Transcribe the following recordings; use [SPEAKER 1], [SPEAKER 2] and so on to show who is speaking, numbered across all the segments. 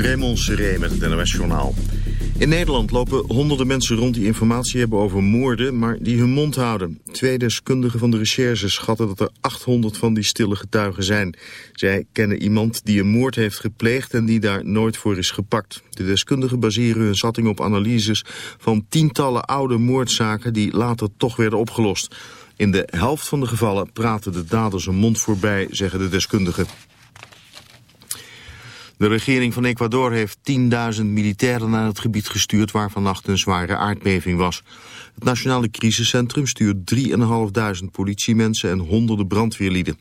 [SPEAKER 1] Raymond Seré met het NOS Journaal. In Nederland lopen honderden mensen rond die informatie hebben over moorden, maar die hun mond houden. Twee deskundigen van de recherche schatten dat er 800 van die stille getuigen zijn. Zij kennen iemand die een moord heeft gepleegd en die daar nooit voor is gepakt. De deskundigen baseren hun zatting op analyses van tientallen oude moordzaken die later toch werden opgelost. In de helft van de gevallen praten de daders een mond voorbij, zeggen de deskundigen. De regering van Ecuador heeft 10.000 militairen naar het gebied gestuurd waar vannacht een zware aardbeving was. Het Nationale Crisiscentrum stuurt 3.500 politiemensen en honderden brandweerlieden.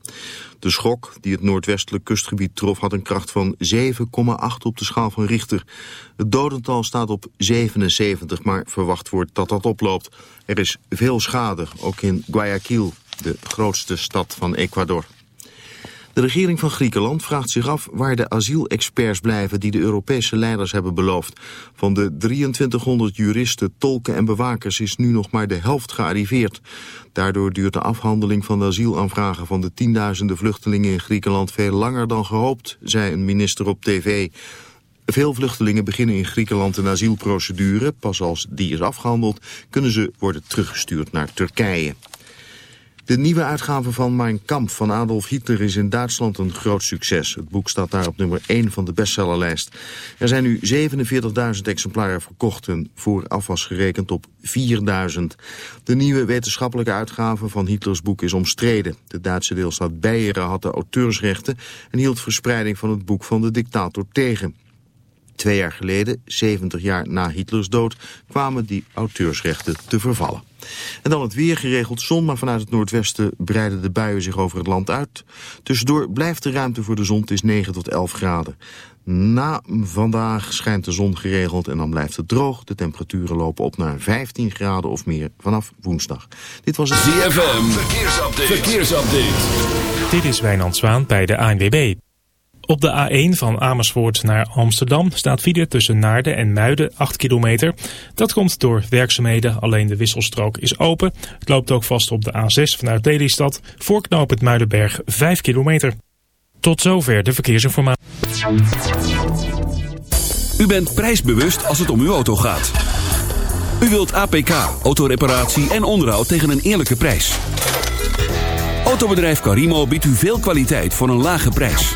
[SPEAKER 1] De schok die het noordwestelijk kustgebied trof had een kracht van 7,8 op de schaal van Richter. Het dodental staat op 77, maar verwacht wordt dat dat oploopt. Er is veel schade, ook in Guayaquil, de grootste stad van Ecuador. De regering van Griekenland vraagt zich af waar de asielexperts blijven die de Europese leiders hebben beloofd. Van de 2300 juristen, tolken en bewakers is nu nog maar de helft gearriveerd. Daardoor duurt de afhandeling van de asielaanvragen van de tienduizenden vluchtelingen in Griekenland veel langer dan gehoopt, zei een minister op tv. Veel vluchtelingen beginnen in Griekenland een asielprocedure. Pas als die is afgehandeld kunnen ze worden teruggestuurd naar Turkije. De nieuwe uitgave van Mein Kampf van Adolf Hitler is in Duitsland een groot succes. Het boek staat daar op nummer 1 van de bestsellerlijst. Er zijn nu 47.000 exemplaren verkocht en vooraf was gerekend op 4.000. De nieuwe wetenschappelijke uitgave van Hitlers boek is omstreden. De Duitse deelstaat Beieren had de auteursrechten en hield verspreiding van het boek van de dictator tegen. Twee jaar geleden, 70 jaar na Hitlers dood, kwamen die auteursrechten te vervallen. En dan het weer geregeld zon, maar vanuit het noordwesten breiden de buien zich over het land uit. Tussendoor blijft de ruimte voor de zon, het is 9 tot 11 graden. Na vandaag schijnt de zon geregeld en dan blijft het droog. De temperaturen lopen op naar 15 graden of meer vanaf woensdag. Dit was het
[SPEAKER 2] ZFM, verkeersupdate. verkeersupdate.
[SPEAKER 3] Dit is Wijnand Zwaan bij de ANWB. Op de A1 van Amersfoort naar Amsterdam staat file tussen Naarden en Muiden 8 kilometer. Dat komt door werkzaamheden, alleen de wisselstrook is open. Het loopt ook vast op de A6 vanuit Lelystad, voor het Muidenberg 5 kilometer. Tot zover de verkeersinformatie.
[SPEAKER 2] U bent prijsbewust als het om uw auto gaat. U wilt APK, autoreparatie en onderhoud tegen een eerlijke prijs. Autobedrijf Carimo biedt u veel kwaliteit voor een lage prijs.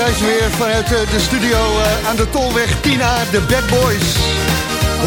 [SPEAKER 4] Zijn ze weer vanuit eh, de studio eh, aan de Tolweg 10A, de Bad Boys.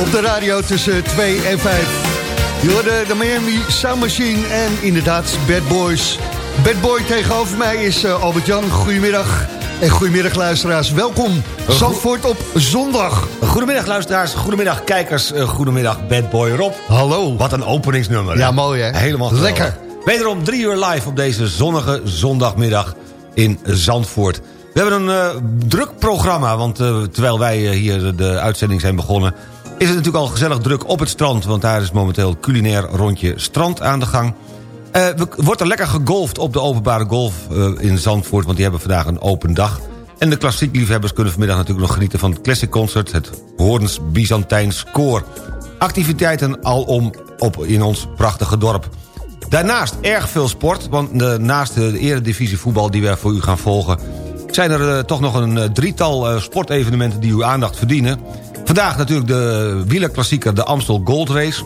[SPEAKER 4] Op de radio tussen 2 en 5. Je de Miami Sound Machine en inderdaad Bad Boys. Bad Boy tegenover mij is uh, Albert-Jan. Goedemiddag. En goedemiddag luisteraars, welkom. Zandvoort op zondag.
[SPEAKER 5] Goedemiddag luisteraars, goedemiddag kijkers, goedemiddag Bad Boy Rob.
[SPEAKER 4] Hallo.
[SPEAKER 5] Wat een openingsnummer.
[SPEAKER 4] Ja, mooi hè.
[SPEAKER 5] Helemaal
[SPEAKER 4] geweldig. Lekker.
[SPEAKER 5] Wederom drie uur live op deze zonnige zondagmiddag in Zandvoort. We hebben een uh, druk programma, want uh, terwijl wij uh, hier de uitzending zijn begonnen... is het natuurlijk al gezellig druk op het strand... want daar is momenteel culinair rondje strand aan de gang. Wordt er lekker gegolfd op de openbare golf in Zandvoort... want die hebben vandaag een open dag. En de klassiek liefhebbers kunnen vanmiddag natuurlijk nog genieten... van het Classic Concert, het Hoorns Byzantijn Score. Activiteiten alom op in ons prachtige dorp. Daarnaast erg veel sport, want naast de eredivisie voetbal... die we voor u gaan volgen zijn er uh, toch nog een uh, drietal uh, sportevenementen die uw aandacht verdienen. Vandaag natuurlijk de wielerklassieker de Amstel Gold Race.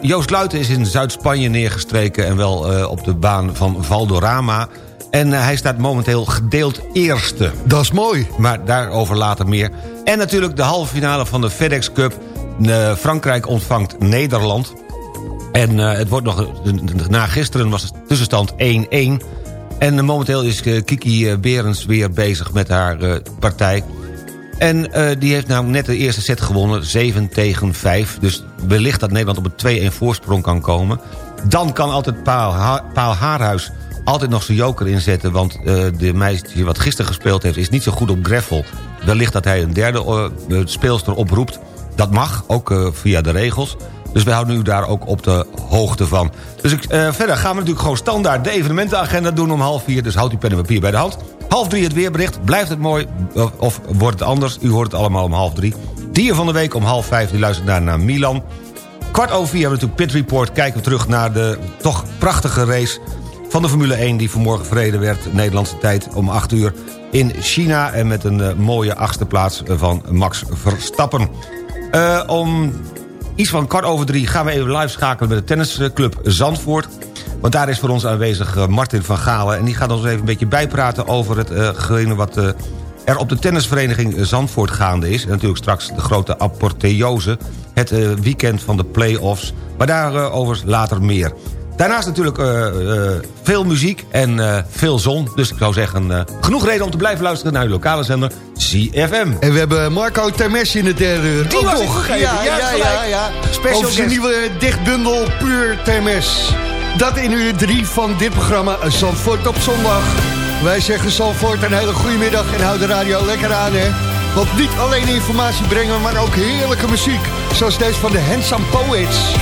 [SPEAKER 5] Joost Luiten is in Zuid-Spanje neergestreken... en wel op de baan van Valdorama. En hij staat momenteel gedeeld eerste.
[SPEAKER 4] Dat is mooi.
[SPEAKER 5] Maar daarover later meer. En natuurlijk de halve finale van de FedEx Cup. Frankrijk ontvangt Nederland. En het wordt nog... Na gisteren was de tussenstand 1-1... En momenteel is eh, Kiki eh, Berens weer bezig met haar eh, partij. En die heeft namelijk net de eerste set gewonnen, 7 tegen 5. Dus wellicht dat Nederland op een 2-1 voorsprong kan komen. Dan kan altijd Paal Haarhuis altijd nog zijn joker inzetten... want de meisje wat gisteren gespeeld heeft is niet zo goed op greffel. Wellicht dat hij een derde speelster oproept. Dat mag, ook via de regels. Dus wij houden u daar ook op de hoogte van. Dus ik, uh, verder gaan we natuurlijk gewoon standaard de evenementenagenda doen om half vier. Dus houdt uw pen en papier bij de hand. Half drie het weerbericht. Blijft het mooi of, wordt het anders? U hoort het allemaal om half drie. Dier van de week om half vijf. Die luistert naar, naar Milan. Kwart over vier hebben we natuurlijk Pit Report. Kijken we terug naar de toch prachtige race van de Formule 1... die vanmorgen verreden werd, Nederlandse tijd, om 8 uur in China... en met een uh, mooie achtste plaats van Max Verstappen. Uh, om Iets van kwart over drie gaan we even live schakelen met de tennisclub Zandvoort. Want daar is voor ons aanwezig eh, Martin van Galen. En die gaat ons even een beetje bijpraten over hetgene uh, wat uh, er op de tennisvereniging Zandvoort gaande is. En natuurlijk straks de grote apotheose. Het weekend van de play-offs. Maar daarover later meer. Daarnaast natuurlijk uh, uh, veel muziek en uh, veel zon. Dus ik zou zeggen, genoeg reden om te blijven luisteren naar uw lokale zender CFM.
[SPEAKER 4] En we hebben Marco Termes in de derde uur.
[SPEAKER 5] Die was
[SPEAKER 4] toch? Ja, ja, ja, ja, ja.
[SPEAKER 5] Special
[SPEAKER 4] Over zijn nieuwe dichtbundel Puur Termes. Dat in uur drie van dit programma Zandvoort op zondag. Wij zeggen Zandvoort een hele goede middag en hou de radio lekker aan, hè. Want niet alleen informatie brengen, maar ook heerlijke muziek. Zoals deze van de Handsome Poets.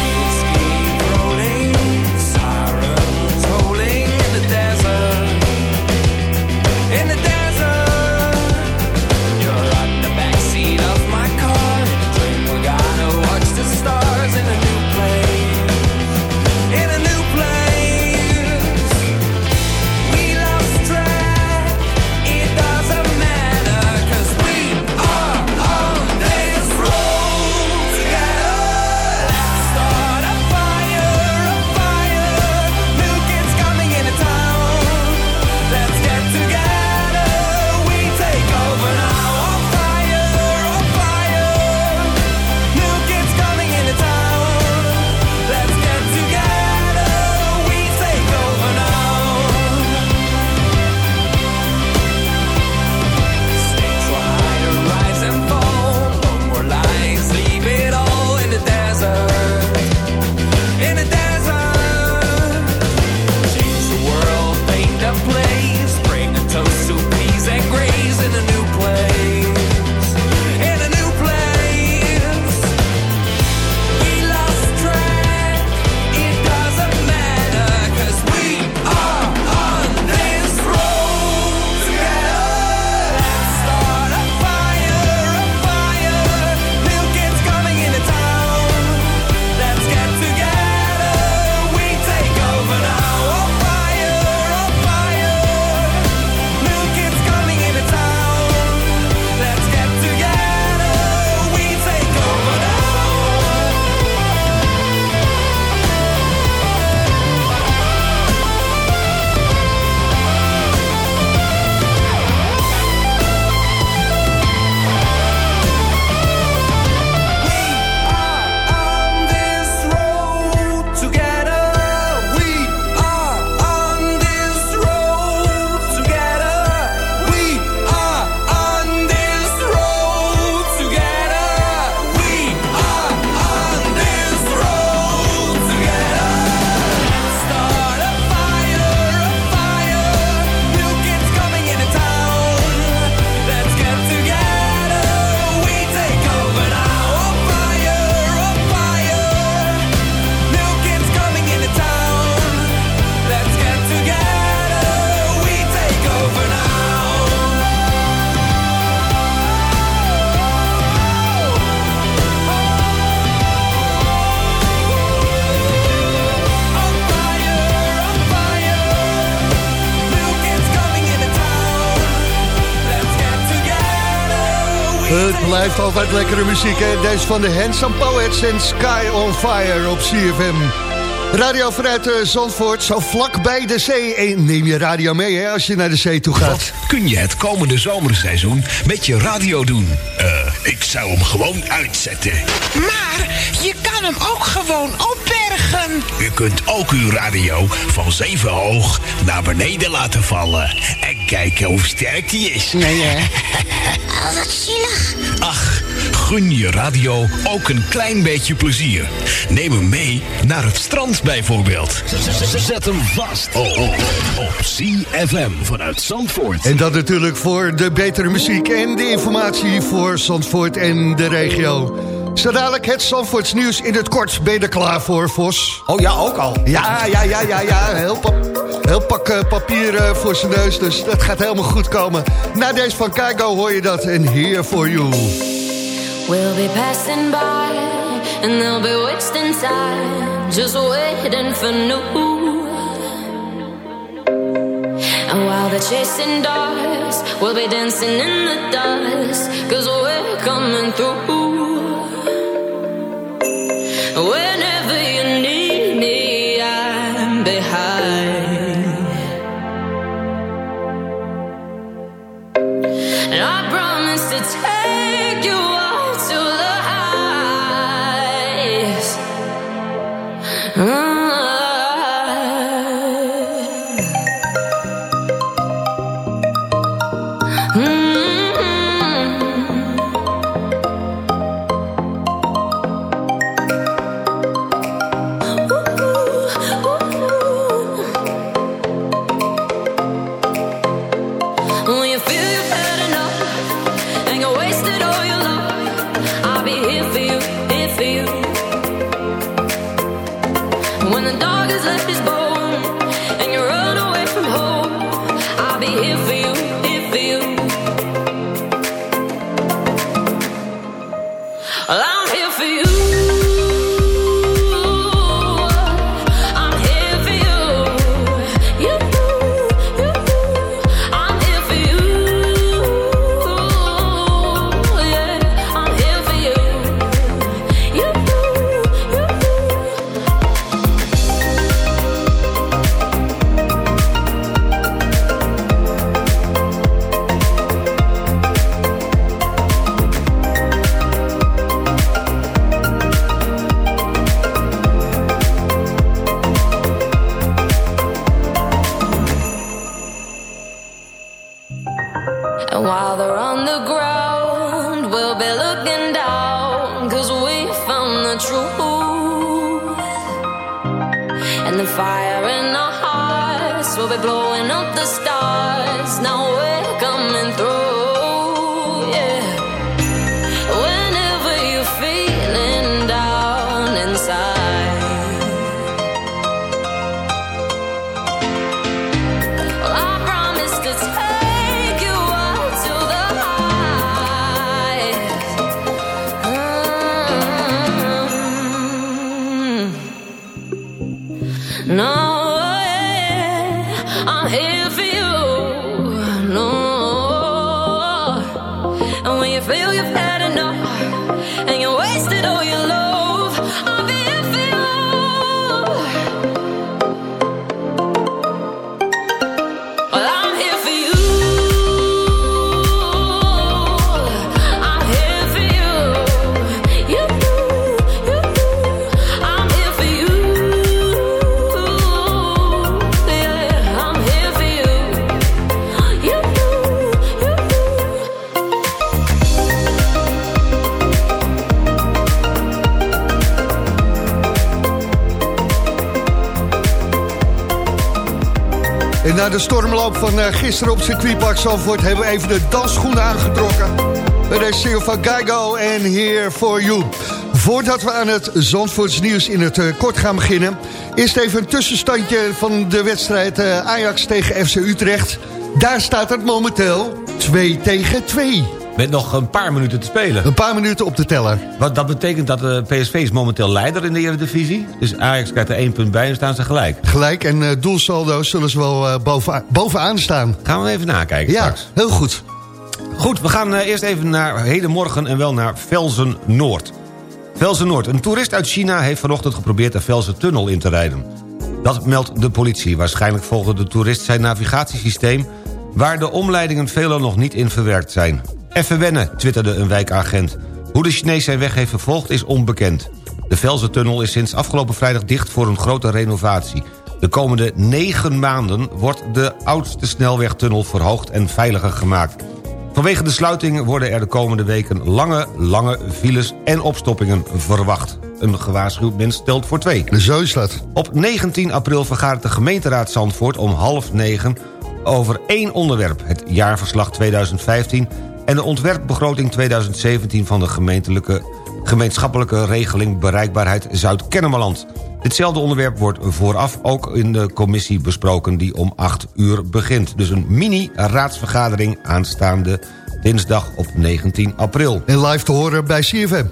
[SPEAKER 4] Blijft altijd lekkere muziek, hè? Deze van de Handsome Poets en Sky on Fire op CFM. Radio vanuit uh, Zandvoort, zo vlak bij de zee. En neem je radio mee hè, als je naar de zee toe gaat. Wat
[SPEAKER 6] kun je het komende zomerseizoen met je radio doen?
[SPEAKER 7] Uh, ik zou hem gewoon uitzetten.
[SPEAKER 8] Maar je kan hem ook gewoon opbergen.
[SPEAKER 7] U kunt ook uw radio van zeven hoog naar beneden laten vallen. En kijken hoe sterk die is.
[SPEAKER 8] Nee, hè? oh, wat zielig.
[SPEAKER 6] Ach, gun je radio ook een klein beetje plezier. Neem hem mee naar het strand bijvoorbeeld. Zet hem vast oh, oh, oh. op CFM vanuit Zandvoort.
[SPEAKER 4] En dat natuurlijk voor de betere muziek en de informatie voor Zandvoort en de regio. Zo dadelijk het Zandvoorts nieuws in het kort. Ben je er klaar voor, Vos?
[SPEAKER 5] Oh ja, ook al.
[SPEAKER 4] Ja, ja, ja, ja, ja. Heel, pap heel pak uh, papier uh, voor zijn neus, dus dat gaat helemaal goed komen. Na deze van Kaigo hoor je dat en Here For You.
[SPEAKER 9] We'll be passing by and they'll be wasting time Just waiting for new And while they're chasing dogs We'll be dancing in the dust Cause we're coming through
[SPEAKER 4] na de stormloop van eh, gisteren op circuitpark Zandvoort... hebben we even de dansschoenen aangetrokken. Bij deze single van Geigo en Here For You. Voordat we aan het Zandvoorts nieuws in het eh, kort gaan beginnen... eerst even een tussenstandje van de wedstrijd eh, Ajax tegen FC Utrecht. Daar staat het momenteel 2 tegen 2.
[SPEAKER 5] Met nog een paar minuten te spelen.
[SPEAKER 4] Een paar minuten op de teller.
[SPEAKER 5] Wat, dat betekent dat de PSV is momenteel leider in de Eredivisie. Dus Ajax krijgt er één punt bij en staan ze gelijk.
[SPEAKER 4] Gelijk en uh, zullen ze wel uh, bovenaan, bovenaan staan.
[SPEAKER 5] Gaan we even nakijken
[SPEAKER 4] Ja,
[SPEAKER 5] straks.
[SPEAKER 4] heel goed.
[SPEAKER 5] Goed, we gaan eh, eerst even naar hedenmorgen en wel naar Velzen Noord. Velzen Noord. Een toerist uit China heeft vanochtend geprobeerd de Velzen Tunnel in te rijden. Dat meldt de politie. Waarschijnlijk volgde de toerist zijn navigatiesysteem... waar de omleidingen veelal nog niet in verwerkt zijn. Even wennen, twitterde een wijkagent. Hoe de Chinees zijn weg heeft vervolgd is onbekend. De Velzen-tunnel is sinds afgelopen vrijdag dicht voor een grote renovatie. De komende negen maanden wordt de oudste snelwegtunnel verhoogd en veiliger gemaakt. Vanwege de sluiting worden er de komende weken lange, lange files en opstoppingen verwacht. Een gewaarschuwd mens stelt voor twee.
[SPEAKER 4] Zo is dat.
[SPEAKER 5] Op 19 april vergadert de gemeenteraad Zandvoort om half negen over één onderwerp. Het jaarverslag 2015 en de ontwerpbegroting 2017 van de gemeentelijke, gemeenschappelijke regeling bereikbaarheid Zuid-Kennemerland. Ditzelfde onderwerp wordt vooraf ook in de commissie besproken... die om 8 uur begint. Dus een mini-raadsvergadering aanstaande dinsdag op 19 april.
[SPEAKER 4] En live te horen bij CFM.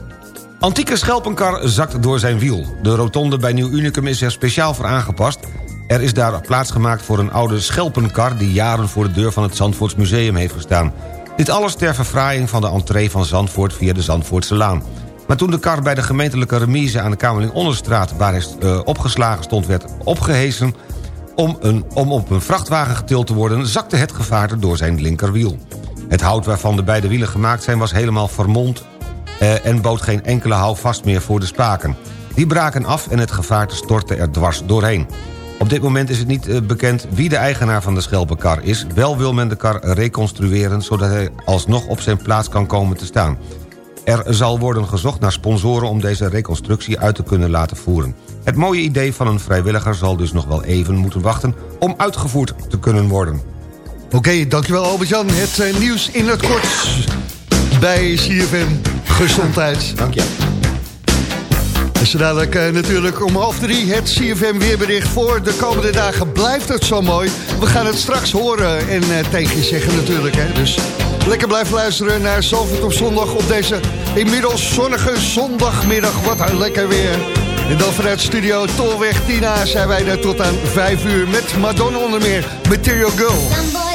[SPEAKER 5] Antieke schelpenkar zakt door zijn wiel. De rotonde bij Nieuw Unicum is er speciaal voor aangepast. Er is daar plaats gemaakt voor een oude schelpenkar... die jaren voor de deur van het Zandvoorts Museum heeft gestaan. Dit alles ter verfraaiing van de entree van Zandvoort via de Zandvoortse Laan. Maar toen de kar bij de gemeentelijke remise aan de Kamerling Onderstraat... waar hij uh, opgeslagen stond, werd opgehezen... Om, een, om op een vrachtwagen getild te worden... zakte het gevaarte door zijn linkerwiel. Het hout waarvan de beide wielen gemaakt zijn... was helemaal vermond uh, en bood geen enkele houvast meer voor de spaken. Die braken af en het gevaarte stortte er dwars doorheen. Op dit moment is het niet uh, bekend wie de eigenaar van de schelpenkar is. Wel wil men de kar reconstrueren... zodat hij alsnog op zijn plaats kan komen te staan. Er zal worden gezocht naar sponsoren om deze reconstructie uit te kunnen laten voeren. Het mooie idee van een vrijwilliger zal dus nog wel even moeten wachten... om uitgevoerd te kunnen worden.
[SPEAKER 4] Oké, okay, dankjewel Albert-Jan. Het uh, nieuws in het kort bij CFM Gezondheid.
[SPEAKER 5] Dank je.
[SPEAKER 4] Zo dadelijk uh, natuurlijk om half drie het CFM weerbericht voor de komende dagen. Blijft het zo mooi? We gaan het straks horen en uh, tegen je zeggen natuurlijk. Hè? Dus lekker blijven luisteren naar Zalvoort op zondag op deze inmiddels zonnige zondagmiddag. Wat een lekker weer. En dan vanuit studio Tolweg Tina zijn wij er tot aan vijf uur met Madonna onder meer. Material Girl.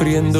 [SPEAKER 10] Sufriendo.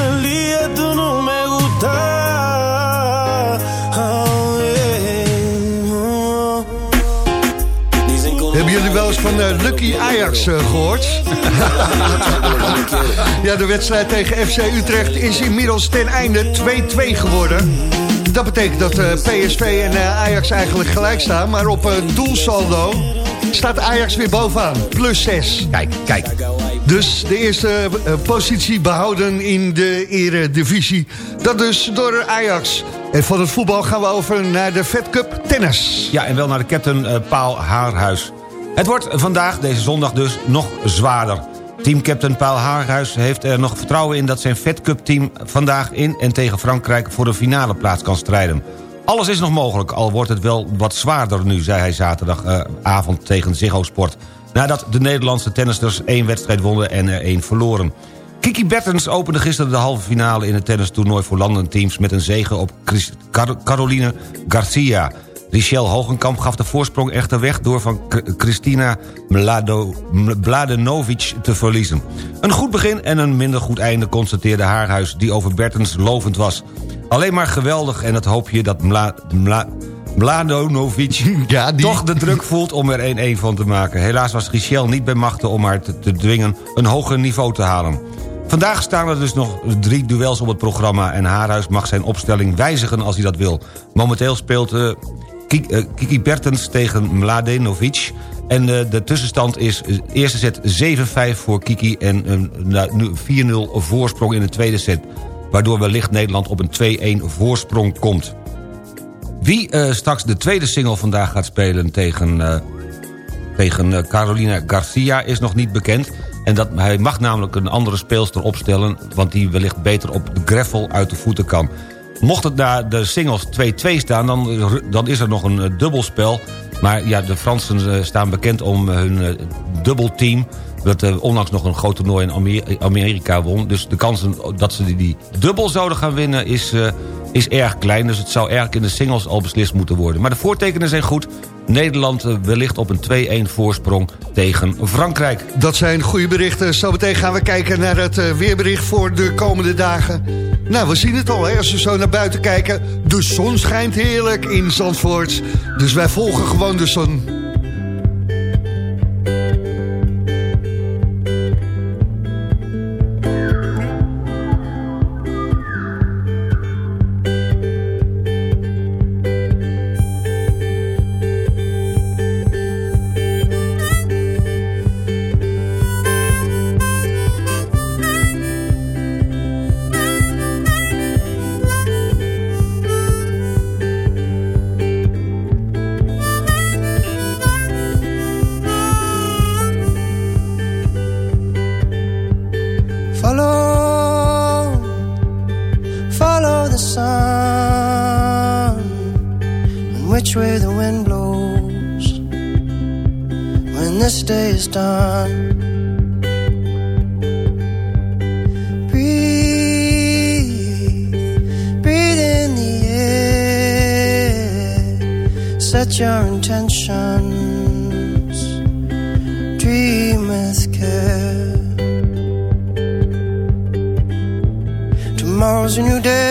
[SPEAKER 4] Van eh, Lucky Ajax eh, gehoord? ja, de wedstrijd tegen FC Utrecht is inmiddels ten einde 2-2 geworden. Dat betekent dat eh, PSV en Ajax eigenlijk gelijk staan. Maar op doelsaldo staat Ajax weer bovenaan. Plus 6.
[SPEAKER 5] Kijk, kijk.
[SPEAKER 4] Dus de eerste positie behouden in de eredivisie. Dat dus door Ajax. En van het voetbal gaan we over naar de Fed Cup tennis.
[SPEAKER 5] Ja, en wel naar de captain Paul Haarhuis. Het wordt vandaag, deze zondag dus, nog zwaarder. Teamcaptain Paul Haarhuis heeft er nog vertrouwen in... dat zijn Fed Cup team vandaag in en tegen Frankrijk... voor de finale plaats kan strijden. Alles is nog mogelijk, al wordt het wel wat zwaarder nu... zei hij zaterdagavond tegen Ziggo Sport. Nadat de Nederlandse tennisters één wedstrijd wonnen en er één verloren. Kiki Bertens opende gisteren de halve finale in het tennistoernooi voor landenteams... met een zege op Caroline Garcia. Richelle Hogenkamp gaf de voorsprong echter weg... door van Christina Mladenovic te verliezen. Een goed begin en een minder goed einde constateerde Haarhuis... die over Bertens lovend was. Alleen maar geweldig en dat hoop je dat Mla, Mla, Mladenovic toch de druk voelt om er 1-1 van te maken. Helaas was Richelle niet bij machten om haar te, te dwingen een hoger niveau te halen. Vandaag staan er dus nog drie duels op het programma... en Haarhuis mag zijn opstelling wijzigen als hij dat wil. Momenteel speelt eh, Kiki Bertens tegen Mladenovic... En eh, de tussenstand is eh, eerste set 7-5 voor Kiki... en een nou, nu 4-0 voorsprong in de tweede set. Waardoor wellicht Nederland op een 2-1 voorsprong komt. Wie eh, straks de tweede single vandaag gaat spelen tegen, eh, tegen eh, Carolina Garcia is nog niet bekend. En dat, hij mag namelijk een andere speelster opstellen... want die wellicht beter op de gravel uit de voeten kan. Mocht het na de singles 2-2 staan, dan, dan is er nog een eh, dubbelspel. Maar ja, de Fransen eh, staan bekend om hun eh, dubbelteam... dat onlangs nog een groot toernooi in Amer- Amerika won. Dus de kansen dat ze die, dubbel zouden gaan winnen is, is erg klein. Dus het zou eigenlijk in de singles al beslist moeten worden. Maar de voortekenen zijn goed. Nederland wellicht op een 2-1 voorsprong tegen Frankrijk.
[SPEAKER 4] Dat zijn goede berichten. Zometeen gaan we kijken naar het weerbericht voor de komende dagen. Nou, we zien het al, hè, als we zo naar buiten kijken. De zon schijnt heerlijk in Zandvoort. Dus wij volgen gewoon de zon.
[SPEAKER 11] Your intentions, dream with care. Tomorrow's a new day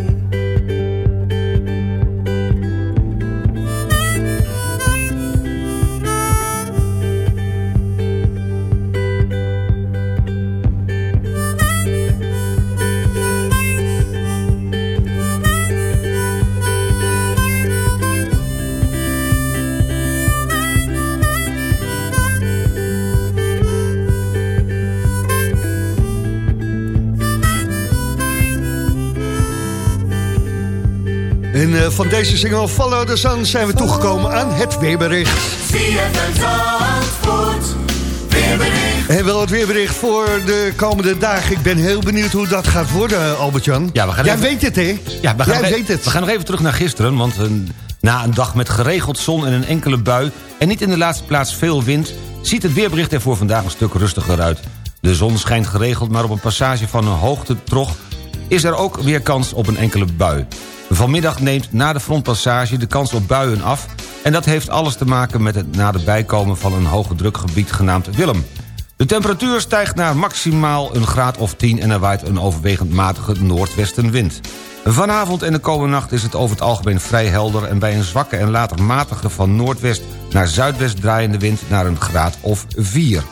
[SPEAKER 4] Van deze single Follow the Sun zijn we toegekomen aan het weerbericht. En wel het weerbericht voor de komende dagen. Ik ben heel benieuwd hoe dat gaat worden, Albert-Jan.
[SPEAKER 5] Ja, we gaan
[SPEAKER 4] Jij
[SPEAKER 5] even-
[SPEAKER 4] weet het, hè?
[SPEAKER 5] Ja, we gaan,
[SPEAKER 4] Jij
[SPEAKER 5] nog-
[SPEAKER 4] weet het.
[SPEAKER 5] we gaan nog even terug naar gisteren. Want een, na een dag met geregeld zon en een enkele bui... en niet in de laatste plaats veel wind... ziet het weerbericht er voor vandaag een stuk rustiger uit. De zon schijnt geregeld, maar op een passage van een hoogtetrog... is er ook weer kans op een enkele bui. Vanmiddag neemt na de frontpassage de kans op buien af... en dat heeft alles te maken met het naderbijkomen van een hoge drukgebied genaamd Willem. De temperatuur stijgt naar maximaal een graad of 10 en er waait een overwegend matige noordwestenwind. Vanavond en de komende nacht is het over het algemeen vrij helder... en bij een zwakke en later matige van noordwest naar zuidwest draaiende wind naar een graad of 4.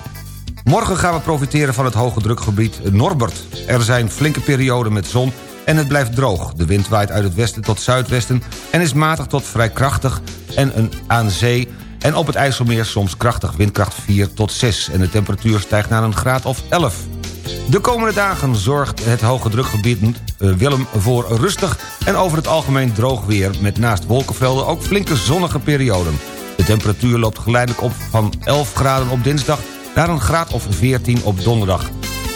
[SPEAKER 5] Morgen gaan we profiteren van het hoge drukgebied Norbert. Er zijn flinke perioden met zon en het blijft droog. De wind waait uit het westen tot zuidwesten en is matig tot vrij krachtig... en een aan zee en op het IJsselmeer soms krachtig windkracht 4 tot 6... en de temperatuur stijgt naar een graad of 11. De komende dagen zorgt het hoge drukgebied eh, Willem voor rustig... en over het algemeen droog weer... met naast wolkenvelden ook flinke zonnige perioden. De temperatuur loopt geleidelijk op van 11 graden op dinsdag... naar een graad of 14 op donderdag.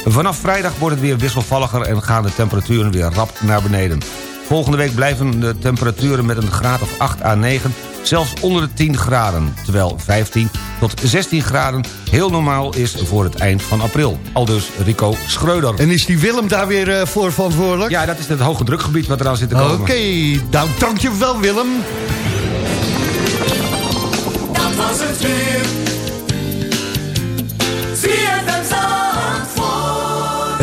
[SPEAKER 5] Vanaf vrijdag wordt het weer wisselvalliger... en gaan de temperaturen weer rap naar beneden. Volgende week blijven de temperaturen met een graad of 8 à 9 zelfs onder de 10 graden... terwijl 15 tot 16 graden heel normaal is voor het eind van april. Aldus Rico Schreuder.
[SPEAKER 4] En is die Willem daar weer eh, voor verantwoordelijk?
[SPEAKER 5] Ja, dat is het hoge drukgebied wat eraan zit te komen.
[SPEAKER 4] Oké, nou dankjewel Willem.
[SPEAKER 12] Dat was het weer. ZFM Zandvoort.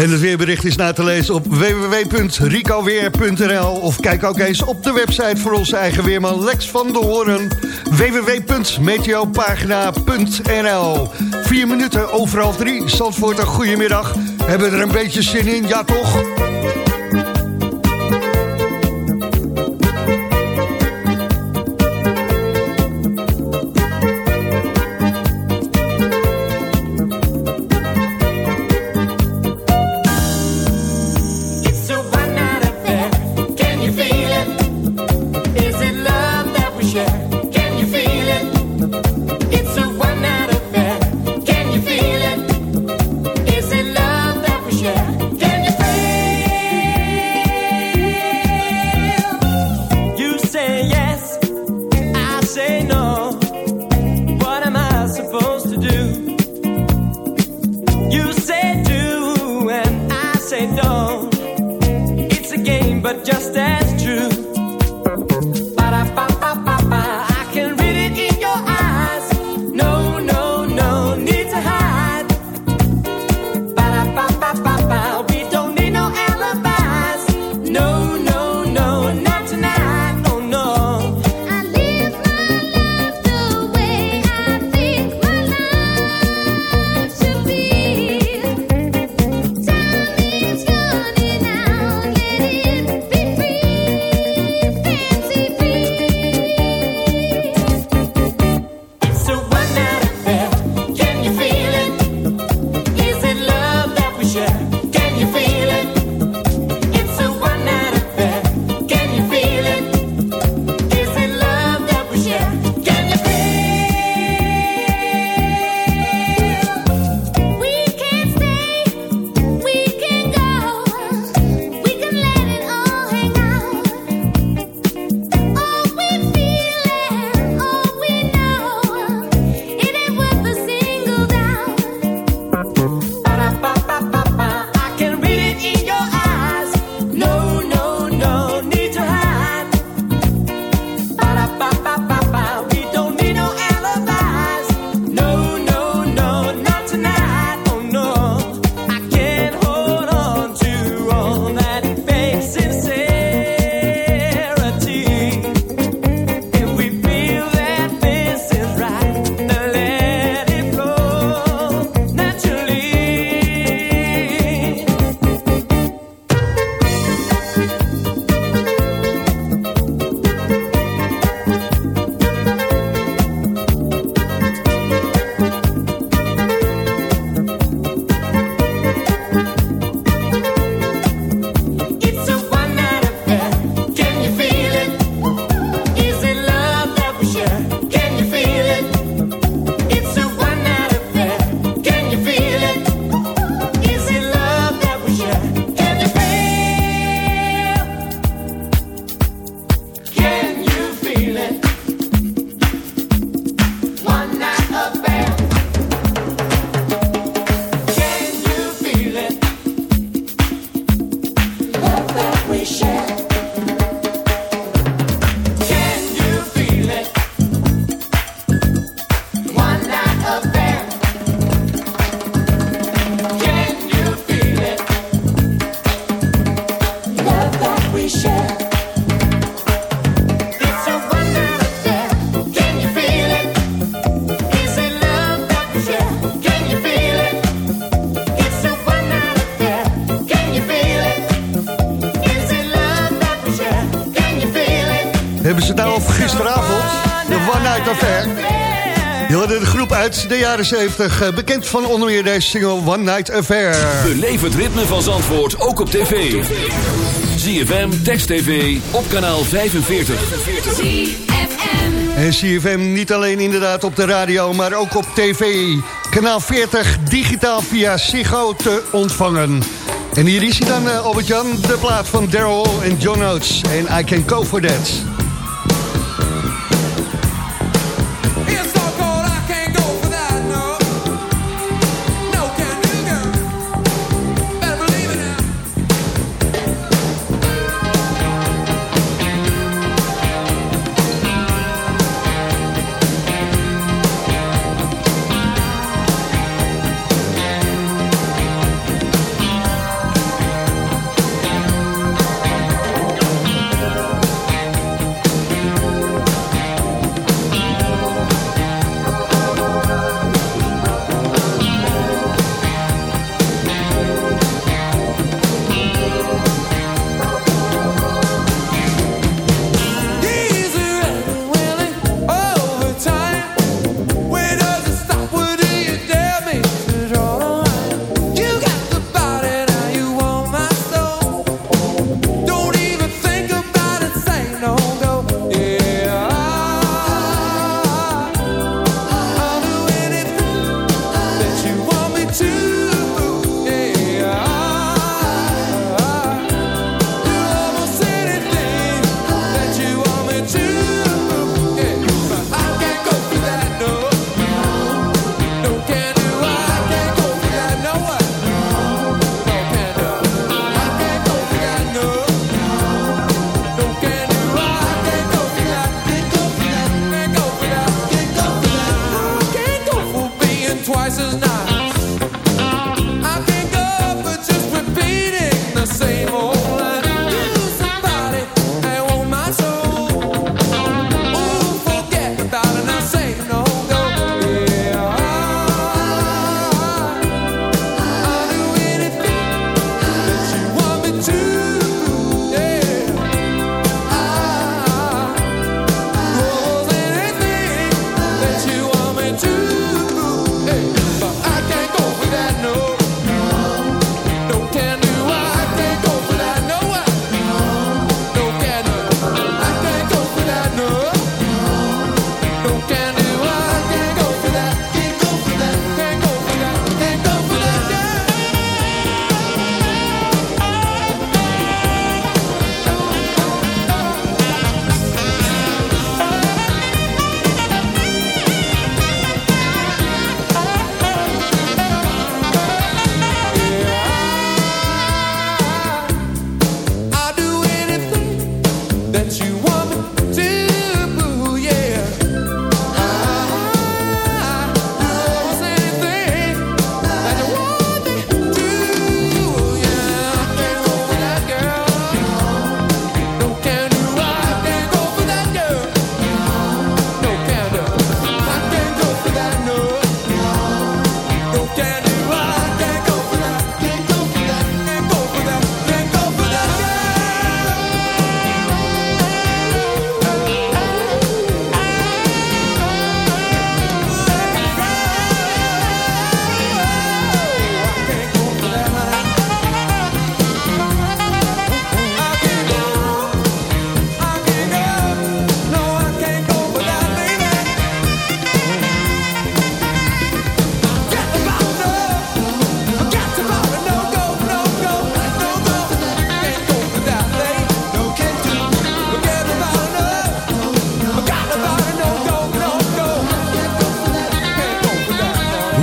[SPEAKER 4] En het weerbericht is na te lezen op www.ricoweer.nl of kijk ook eens op de website voor onze eigen weerman Lex van der Hoorn. www.meteopagina.nl Vier minuten overal drie. Zandvoort, een goedemiddag. Hebben we er een beetje zin in? Ja toch?
[SPEAKER 13] Uit de jaren 70. eh, Bekend van onder meer deze single One Night Affair.
[SPEAKER 2] Beleef het ritme van Zandvoort ook op tv. ZFM, Text TV, op kanaal 45.
[SPEAKER 13] En CFM niet alleen inderdaad op de radio, maar ook op tv. Kanaal 40, digitaal via Ziggo te ontvangen. En hier is hij dan, eh, Albert-Jan, de plaat van Daryl en John Oates. En I Can Go For That.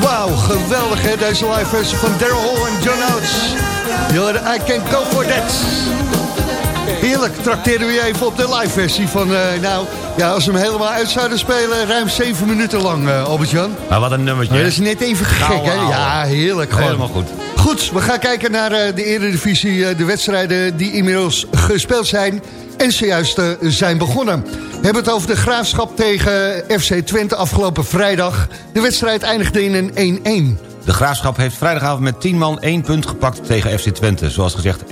[SPEAKER 13] Wauw, geweldig hè, deze live versie van Daryl Hall en John Oates. Hoorde I Can Go For That. Heerlijk, trakteren we je even op de live versie van, eh, nou, ja, als we hem helemaal uit zouden spelen, ruim zeven minuten lang, eh Albert-Jan.
[SPEAKER 5] Maar wat een nummertje.
[SPEAKER 13] Maar dat is net even gek, hè? Ja, heerlijk gewoon.
[SPEAKER 5] Helemaal goed.
[SPEAKER 4] Goed, we gaan kijken naar eh, de Eredivisie. de wedstrijden die inmiddels gespeeld zijn en zojuist eh, zijn begonnen. We hebben het over de graafschap tegen FC Twente afgelopen vrijdag. De wedstrijd eindigde in een 1-1.
[SPEAKER 5] De Graafschap heeft vrijdagavond met 10 man 1 punt gepakt tegen FC Twente. Zoals gezegd 1-1.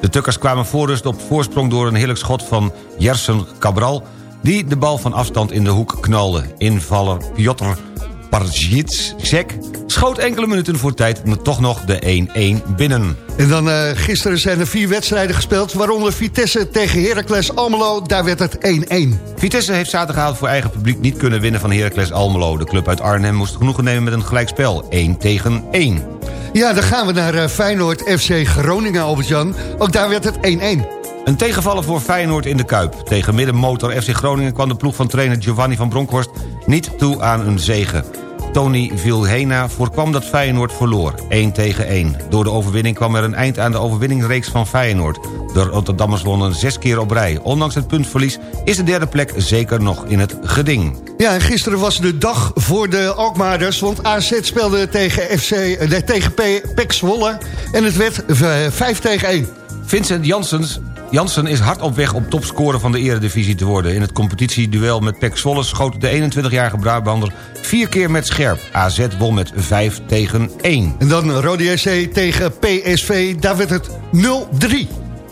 [SPEAKER 5] De Tukkers kwamen voorrust op voorsprong door een heerlijk schot van Jersen Cabral... die de bal van afstand in de hoek knalde. Invaller Piotr Parjitsek schoot enkele minuten voor tijd... toch nog de 1-1 binnen.
[SPEAKER 4] En dan eh, gisteren zijn er vier wedstrijden gespeeld... waaronder Vitesse tegen Heracles Almelo. Daar werd het 1-1.
[SPEAKER 5] Vitesse heeft zaterdagavond voor eigen publiek niet kunnen winnen van Heracles Almelo. De club uit Arnhem moest genoegen nemen met een gelijkspel. 1 tegen 1.
[SPEAKER 4] Ja, dan gaan we naar eh, Feyenoord FC Groningen, Albert-Jan. Ook daar werd het 1-1.
[SPEAKER 5] Een tegenvaller voor Feyenoord in de Kuip. Tegen middenmotor FC Groningen kwam de ploeg van trainer Giovanni van Bronckhorst... niet toe aan een zege. Tony Vilhena voorkwam dat Feyenoord verloor, 1 tegen 1. Door de overwinning kwam er een eind aan de overwinningsreeks van Feyenoord. De Rotterdammers wonnen zes keer op rij. Ondanks het puntverlies is de derde plek zeker nog in het geding.
[SPEAKER 4] Ja, en gisteren was de dag voor de Alkmaarders... want AZ speelde tegen, FC, eh, tegen P- PEC Zwolle en het werd eh, 5 tegen 1.
[SPEAKER 5] Vincent Janssens Jansen is hard op weg om topscorer van de eredivisie te worden. In het competitieduel met PEC Zwolle schoot de 21-jarige Brabander vier keer met scherp. AZ won met 5 tegen 1.
[SPEAKER 4] En dan Rode JC tegen PSV, daar werd het 0-3.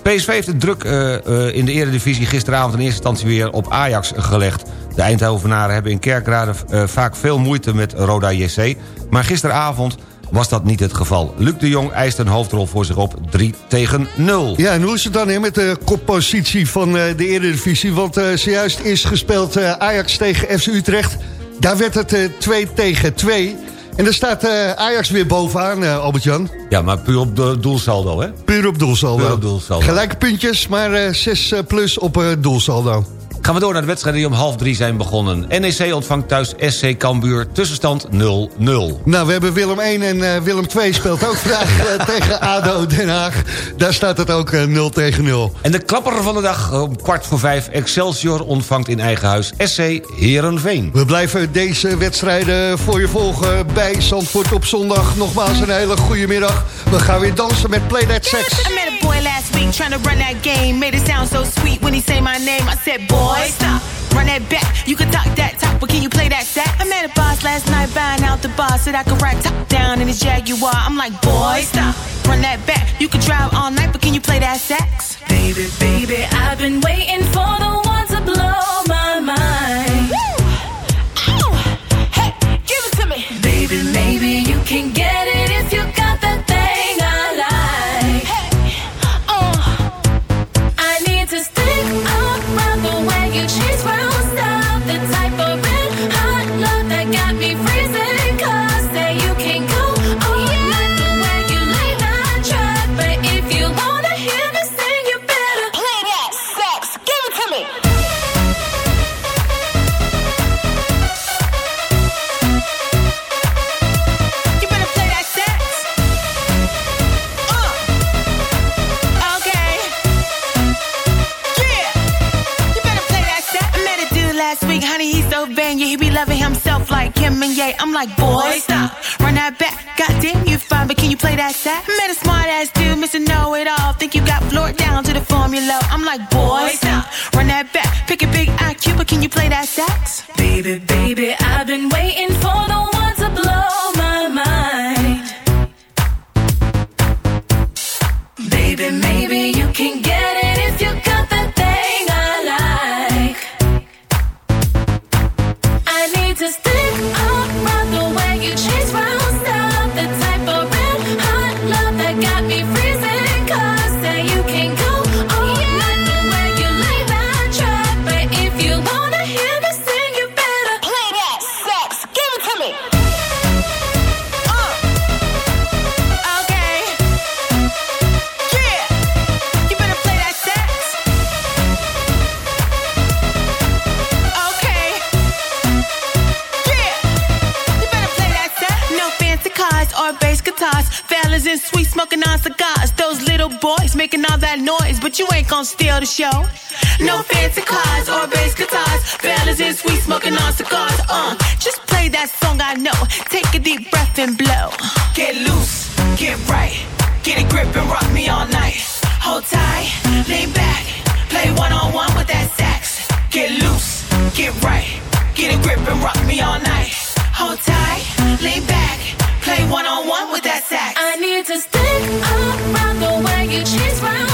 [SPEAKER 5] PSV heeft het druk uh, uh, in de eredivisie gisteravond in eerste instantie weer op Ajax gelegd. De Eindhovenaren hebben in Kerkrade uh, vaak veel moeite met Roda JC. Maar gisteravond was dat niet het geval. Luc de Jong eist een hoofdrol voor zich op 3 tegen 0.
[SPEAKER 4] Ja, en hoe is het dan met de koppositie van uh, de Eredivisie? Want uh, zojuist is gespeeld uh, Ajax tegen FC Utrecht. Daar werd het 2 tegen 2. En daar staat Ajax weer bovenaan, Albert-Jan.
[SPEAKER 5] Ja, maar puur op de doelsaldo, hè?
[SPEAKER 4] Puur op doelsaldo.
[SPEAKER 5] Puur op doelsaldo.
[SPEAKER 4] Gelijke puntjes, maar 6 plus op doelsaldo.
[SPEAKER 5] Gaan we door naar de wedstrijden die om half drie zijn begonnen. NEC ontvangt thuis SC Cambuur, tussenstand 0-0.
[SPEAKER 4] Nou, we hebben Willem 1 en uh, Willem 2 speelt ook vandaag uh, tegen ADO Den Haag. Daar staat het ook uh, 0 tegen 0.
[SPEAKER 5] En de klapper van de dag om kwart voor vijf. Excelsior ontvangt in eigen huis SC Herenveen.
[SPEAKER 4] We blijven deze wedstrijden voor je volgen bij Zandvoort op zondag. Nogmaals een hele goede middag. We gaan weer dansen met Play That Sex.
[SPEAKER 14] I met a boy last week trying to run that game. Made it sound so sweet when he say my name. I said, boy. Boy, stop. Run that back. You can talk that talk, but can you play that sax? I met a boss last night buying out the bar. Said I could ride top down in his Jaguar. I'm like, boy, stop. Run that back. You can drive all night, but can you play that sax?
[SPEAKER 15] Baby, baby, I've been waiting for the one to blow my mind.
[SPEAKER 14] Ow! Hey, give it to me.
[SPEAKER 15] Baby, maybe you can get it if you
[SPEAKER 14] I'm like, boy, stop, run that back. Goddamn, you fine, but can you play that sax? Met a smart ass dude, Mr. Know It All. Think you got floored down to the formula. I'm like, boy, stop, run that back. Pick a big IQ, but can you play that sax?
[SPEAKER 15] Baby, baby, I've been waiting
[SPEAKER 14] boys making all that noise, but you ain't gonna steal the show. No fancy cars or bass guitars. Fellas in sweet smoking on cigars. Uh, just play that song I know. Take a deep breath and blow. Get loose, get right, get a grip and rock me all night. Hold tight, lean back, play one on one with that sax. Get loose, get right, get a grip and rock me all night. Hold tight, lean back, play one on one with that.
[SPEAKER 15] I need to stick around the way you chase round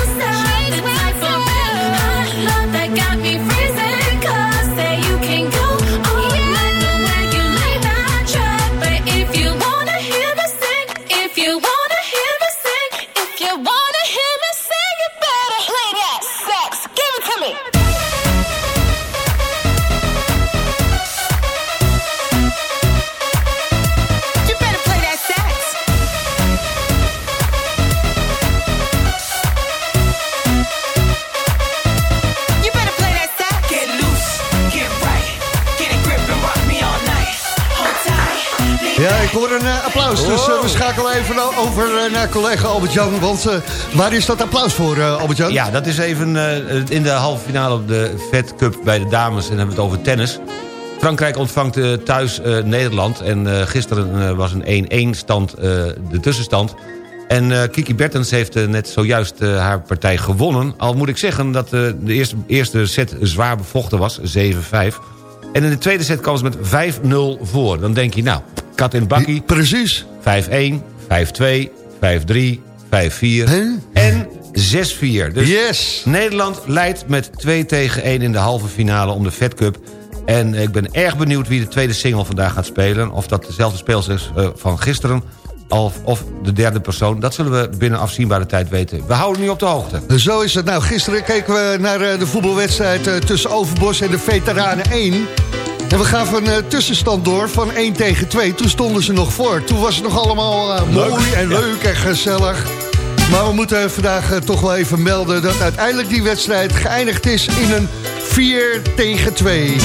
[SPEAKER 4] naar collega Albert-Jan. Want eh, waar is dat applaus voor, eh, Albert-Jan?
[SPEAKER 5] Ja, dat is even eh, in de halve finale op de Fed Cup bij de dames. En dan hebben we het over tennis. Frankrijk ontvangt thuis Nederland. En gisteren was een 1-1 stand de tussenstand. En Kiki Bertens heeft net zojuist haar partij gewonnen. Al moet ik zeggen dat de eerste, eerste set zwaar bevochten was, 7-5. En in de tweede set kwam ze met 5-0 voor. Dan denk je, nou, kat in bakkie.
[SPEAKER 4] Precies.
[SPEAKER 5] 5-1, 5-2, 5-3, 5-4 en 6-4. Dus
[SPEAKER 4] yes.
[SPEAKER 5] Nederland leidt met 2 tegen 1 in de halve finale om de Fed Cup. En ik ben erg benieuwd wie de tweede single vandaag gaat spelen. Of dat dezelfde speelster is eh, van gisteren of, of de derde persoon. Dat zullen we binnen afzienbare tijd weten. We houden nu op de hoogte.
[SPEAKER 4] Zo is het. Nou, gisteren keken we naar eh, de voetbalwedstrijd eh, tussen Overbos en de Veteranen 1. En we gaven een eh, tussenstand door van 1 tegen 2. Toen stonden ze nog voor. Toen was het nog allemaal eh, mooi en leuk en gezellig. Maar we moeten vandaag eh, toch wel even melden... dat uiteindelijk die wedstrijd geëindigd is in een 4 tegen 2.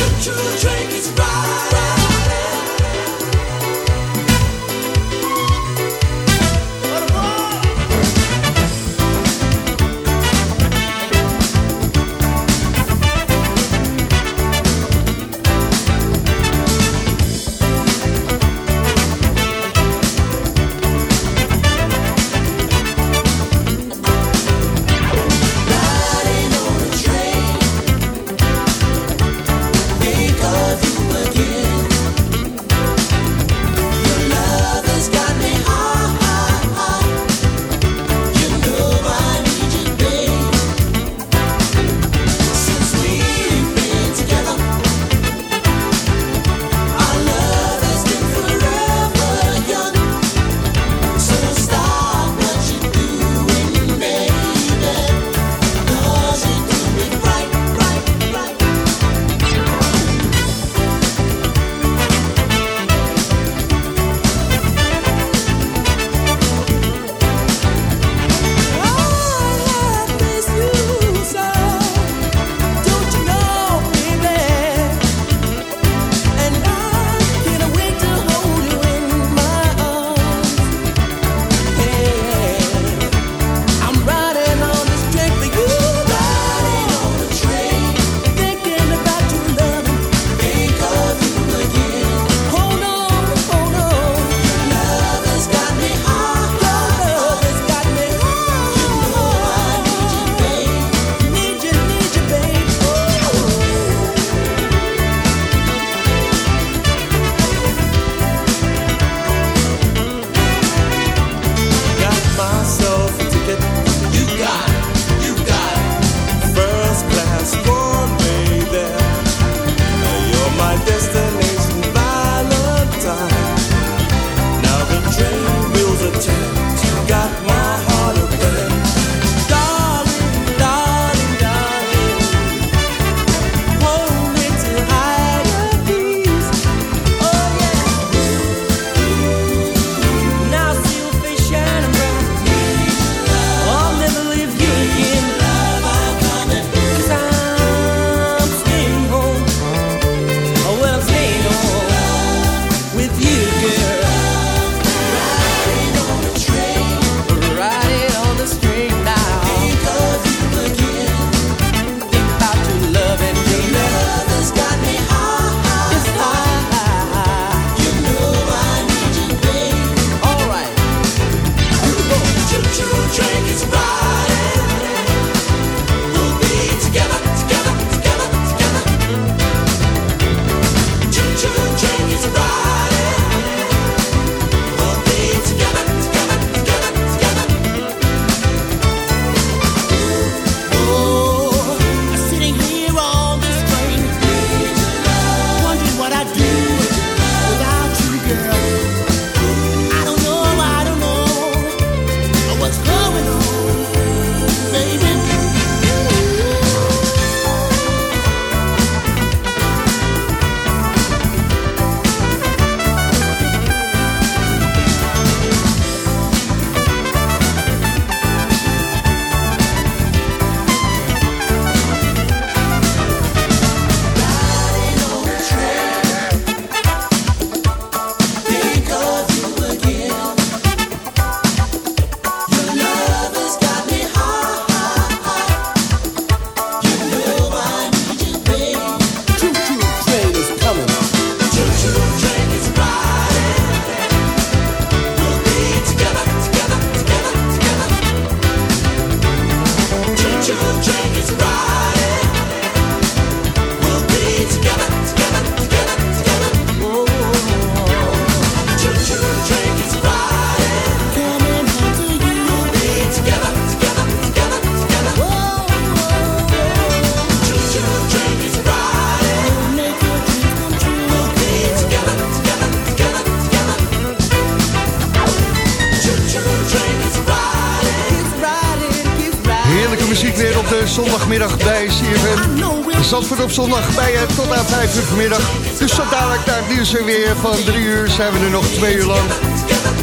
[SPEAKER 16] Zandvoort op zondag bij je tot aan 5 uur vanmiddag. Dus zo dadelijk naar het nieuws weer van 3 uur zijn we er nog 2 uur lang.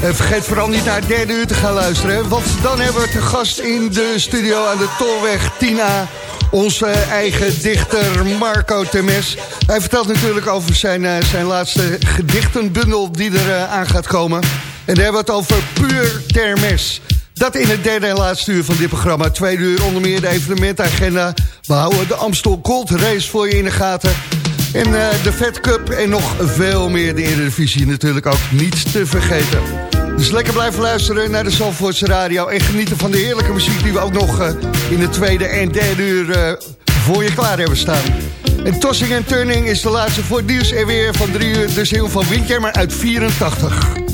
[SPEAKER 16] En vergeet vooral niet naar het derde uur te gaan luisteren. Want dan hebben we te gast in de studio aan de Tolweg 10A. Onze eigen dichter Marco Temes. Hij vertelt natuurlijk over zijn, uh, zijn laatste gedichtenbundel die er uh, aan gaat komen. En daar hebben we het over Puur Termes. Dat in het derde en laatste uur van dit programma. Tweede uur onder meer de evenementagenda. We houden de Amstel Gold Race voor je in de gaten. En uh, de Fed Cup en nog veel meer. De Eredivisie natuurlijk ook niet te vergeten. Dus lekker blijven luisteren naar de Zalvoortse Radio... en genieten van de heerlijke muziek die we ook nog uh, in de tweede en derde uur uh, voor je klaar hebben staan. En Tossing en Turning is de laatste voor het nieuws en weer van drie uur. De ziel van Windjammer uit 84.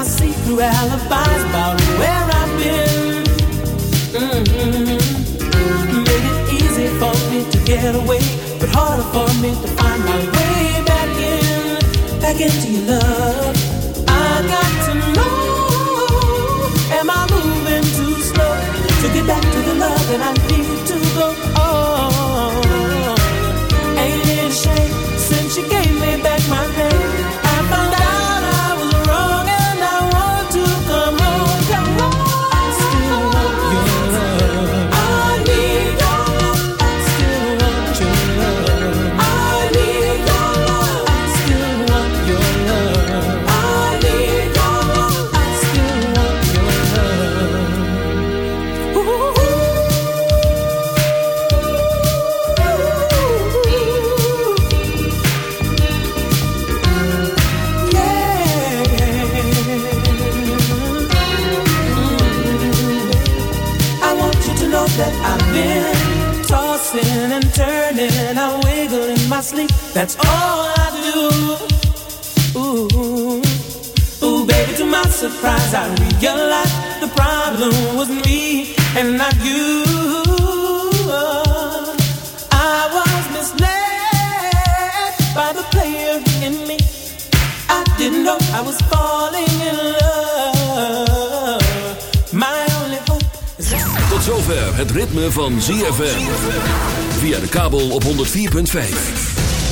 [SPEAKER 16] I sleep through alibis about where I've been. Mm-hmm. Made it easy for me to get away, but harder for me to find my way back in, back into your love. I got to know, am I moving too slow to get back to the love that I need to go? Oh, ain't it a shame? That's all I do. Ooh, ooh, baby, to my surprise, I realized the problem was me and not you. I was misled by the player in me. I didn't know I was falling in love. My only hope is that...
[SPEAKER 2] Tot zover het ritme van ZFM. Via de kabel op 104.5.